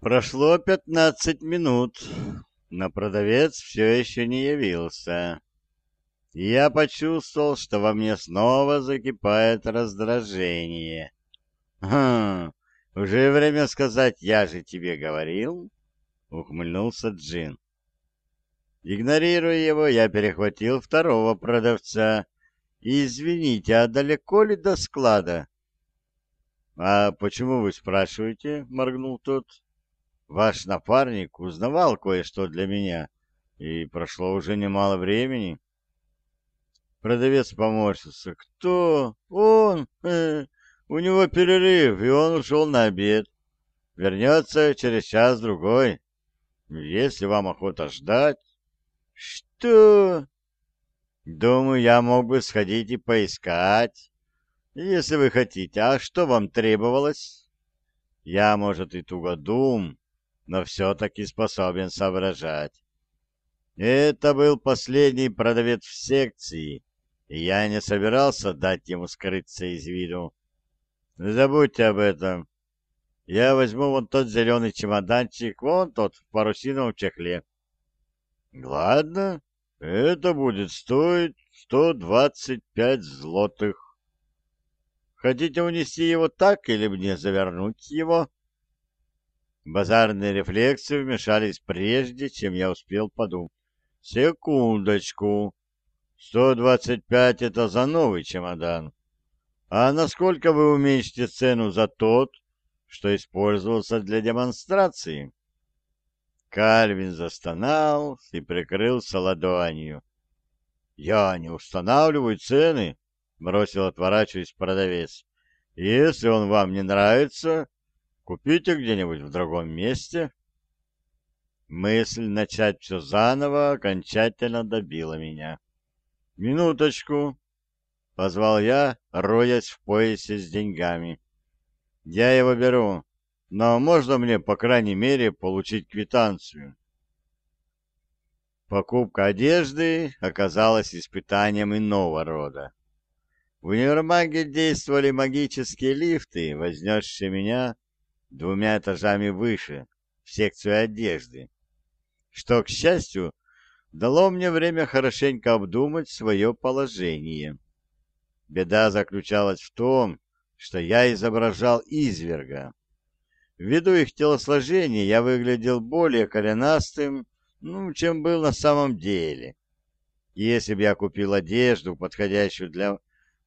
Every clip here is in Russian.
Прошло пятнадцать минут, но продавец все еще не явился. Я почувствовал, что во мне снова закипает раздражение. «Хм, уже время сказать, я же тебе говорил», — ухмыльнулся Джин. Игнорируя его, я перехватил второго продавца. «Извините, а далеко ли до склада?» «А почему вы спрашиваете?» — моргнул тот. «Ваш напарник узнавал кое-что для меня, и прошло уже немало времени». Продавец поморщился. «Кто? Он? Э, у него перерыв, и он ушел на обед. Вернется через час-другой. Если вам охота ждать...» «Что?» «Думаю, я мог бы сходить и поискать, если вы хотите. А что вам требовалось?» «Я, может, и тугодум, но все-таки способен соображать. Это был последний продавец в секции, и я не собирался дать ему скрыться из виду. Забудьте об этом. Я возьму вон тот зеленый чемоданчик, вон тот в парусиновом чехле. Ладно, это будет стоить сто двадцать пять злотых. Хотите унести его так или мне завернуть его? Базарные рефлексы вмешались прежде, чем я успел подумать. Секундочку. Сто двадцать пять — это за новый чемодан. А насколько вы уменьшите цену за тот, что использовался для демонстрации? Кальвин застонал и прикрылся ладонью. — Я не устанавливаю цены, — бросил отворачиваясь продавец. — Если он вам не нравится, купите где-нибудь в другом месте. Мысль начать все заново окончательно добила меня. — Минуточку, — позвал я, роясь в поясе с деньгами. — Я его беру но можно мне, по крайней мере, получить квитанцию? Покупка одежды оказалась испытанием иного рода. В универмаге действовали магические лифты, вознесшие меня двумя этажами выше, в секцию одежды, что, к счастью, дало мне время хорошенько обдумать свое положение. Беда заключалась в том, что я изображал изверга, Ввиду их телосложения я выглядел более коренастым, ну, чем был на самом деле. Если бы я купил одежду, подходящую для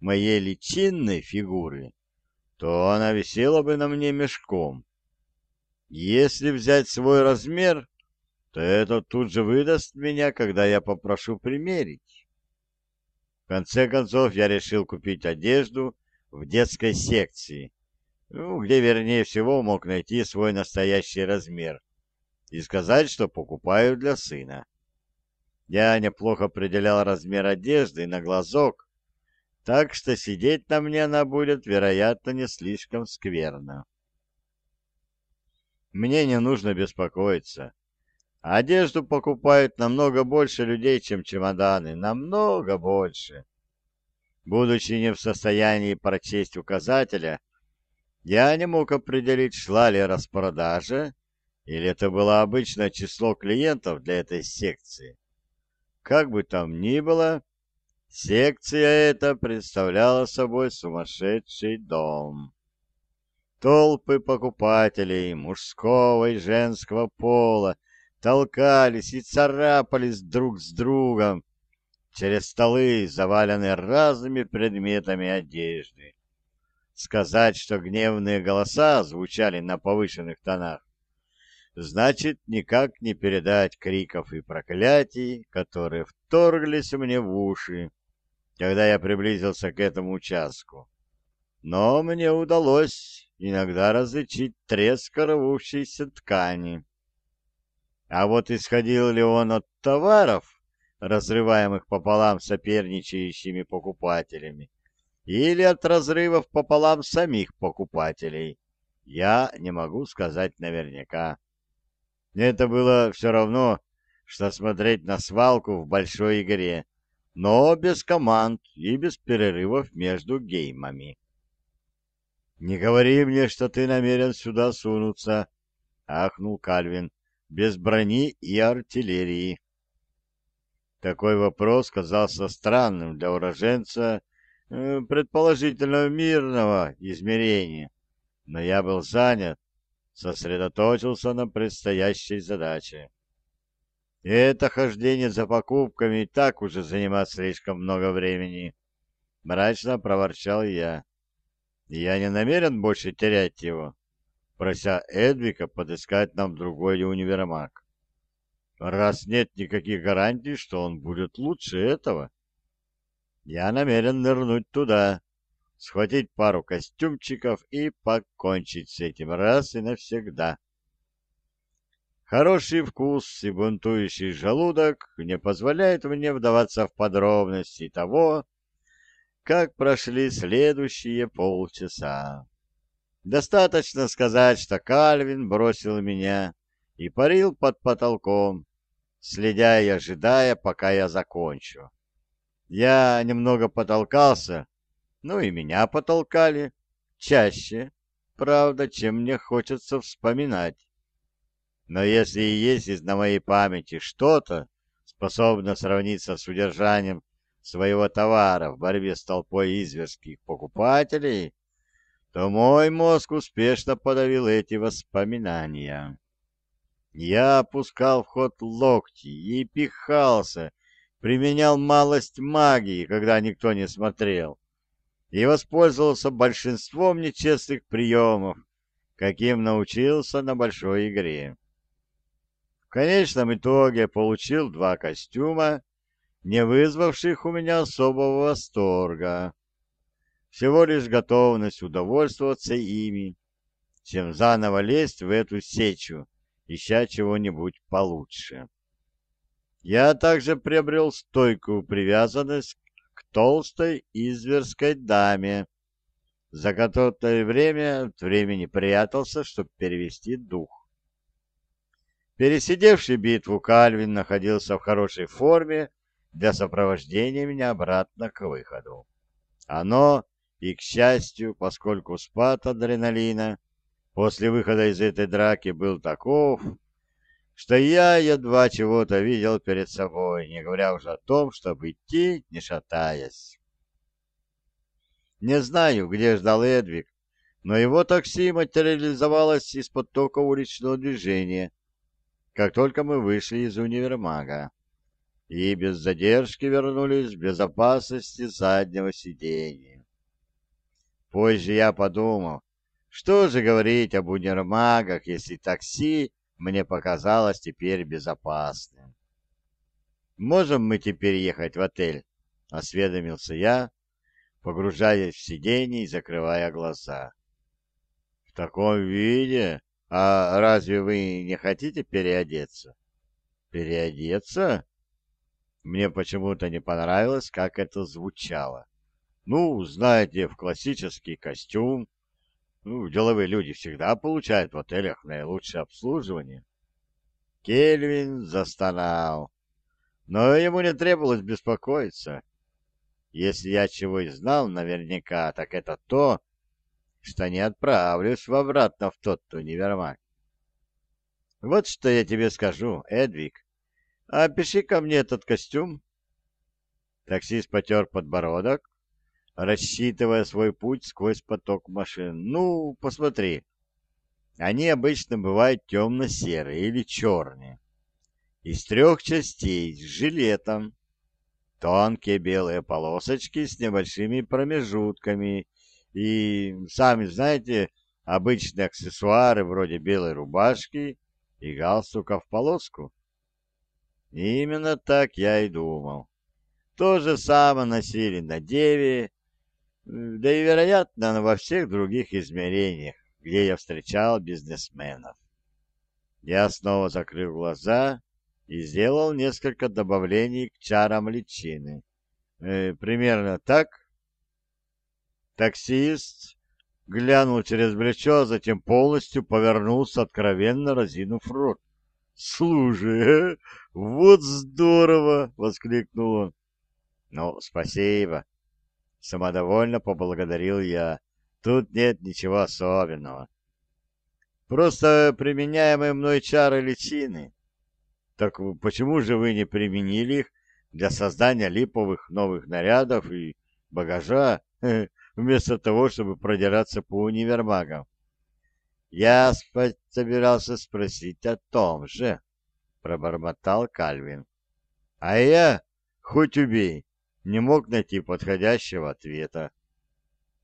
моей личинной фигуры, то она висела бы на мне мешком. Если взять свой размер, то это тут же выдаст меня, когда я попрошу примерить. В конце концов, я решил купить одежду в детской секции, ну, где, вернее всего, мог найти свой настоящий размер и сказать, что покупаю для сына. Я неплохо определял размер одежды на глазок, так что сидеть на мне она будет, вероятно, не слишком скверно. Мне не нужно беспокоиться. Одежду покупают намного больше людей, чем чемоданы, намного больше. Будучи не в состоянии прочесть указателя, я не мог определить, шла ли распродажа, или это было обычное число клиентов для этой секции. Как бы там ни было, секция эта представляла собой сумасшедший дом. Толпы покупателей мужского и женского пола толкались и царапались друг с другом через столы, заваленные разными предметами одежды. Сказать, что гневные голоса звучали на повышенных тонах, значит никак не передать криков и проклятий, которые вторглись мне в уши, когда я приблизился к этому участку. Но мне удалось иногда различить треск рвущейся ткани. А вот исходил ли он от товаров, разрываемых пополам соперничающими покупателями, или от разрывов пополам самих покупателей. Я не могу сказать наверняка. Это было все равно, что смотреть на свалку в большой игре, но без команд и без перерывов между геймами. «Не говори мне, что ты намерен сюда сунуться, ахнул Кальвин. «Без брони и артиллерии». Такой вопрос казался странным для уроженца э, предположительно мирного измерения, но я был занят, сосредоточился на предстоящей задаче. И это хождение за покупками и так уже занимает слишком много времени. Мрачно проворчал я. Я не намерен больше терять его, прося Эдвика подыскать нам другой универмаг. Раз нет никаких гарантий, что он будет лучше этого, я намерен нырнуть туда, схватить пару костюмчиков и покончить с этим раз и навсегда. Хороший вкус и бунтующий желудок не позволяют мне вдаваться в подробности того, как прошли следующие полчаса. Достаточно сказать, что Кальвин бросил меня и парил под потолком, следя и ожидая, пока я закончу. Я немного потолкался, ну и меня потолкали, чаще, правда, чем мне хочется вспоминать. Но если и есть на моей памяти что-то, способно сравниться с удержанием своего товара в борьбе с толпой изверских покупателей, то мой мозг успешно подавил эти воспоминания. Я опускал в ход локти и пихался, применял малость магии, когда никто не смотрел, и воспользовался большинством нечестных приемов, каким научился на большой игре. В конечном итоге получил два костюма, не вызвавших у меня особого восторга. Всего лишь готовность удовольствоваться ими, чем заново лезть в эту сечу, ища чего-нибудь получше. Я также приобрел стойкую привязанность к толстой изверской даме, за которое время от времени прятался, чтобы перевести дух. Пересидевший битву Кальвин находился в хорошей форме для сопровождения меня обратно к выходу. Оно, и к счастью, поскольку спад адреналина после выхода из этой драки был таков, что я едва чего-то видел перед собой, не говоря уже о том, чтобы идти, не шатаясь. Не знаю, где ждал Эдвик, но его такси материализовалось из потока уличного движения, как только мы вышли из универмага, и без задержки вернулись в безопасности заднего сиденья. Позже я подумал, что же говорить об универмагах, если такси мне показалось теперь безопасным. «Можем мы теперь ехать в отель?» — осведомился я, погружаясь в сиденье и закрывая глаза. «В таком виде а разве вы не хотите переодеться? Переодеться? Мне почему-то не понравилось, как это звучало. Ну, знаете, в классический костюм. Ну, деловые люди всегда получают в отелях наилучшее обслуживание. Кельвин застонал. Но ему не требовалось беспокоиться. Если я чего и знал наверняка, так это то, что не отправлюсь в обратно в тот универмаг. Вот что я тебе скажу, Эдвик. Опиши ко мне этот костюм. Таксист потер подбородок, рассчитывая свой путь сквозь поток машин. Ну, посмотри. Они обычно бывают темно-серые или черные. Из трех частей с жилетом. Тонкие белые полосочки с небольшими промежутками и, сами знаете, обычные аксессуары вроде белой рубашки и галстука в полоску. Именно так я и думал. То же самое носили на Деве, да и, вероятно, во всех других измерениях, где я встречал бизнесменов. Я снова закрыл глаза и сделал несколько добавлений к чарам личины. Э, примерно так Таксист глянул через плечо, затем полностью повернулся, откровенно разинув рот. «Слушай, вот здорово!» — воскликнул он. «Ну, спасибо!» — самодовольно поблагодарил я. «Тут нет ничего особенного». просто применяемые мной чары личины. Так почему же вы не применили их для создания липовых новых нарядов и багажа, вместо того, чтобы продираться по универмагам? Я собирался спросить о том же, пробормотал Кальвин. А я, хоть убей, не мог найти подходящего ответа.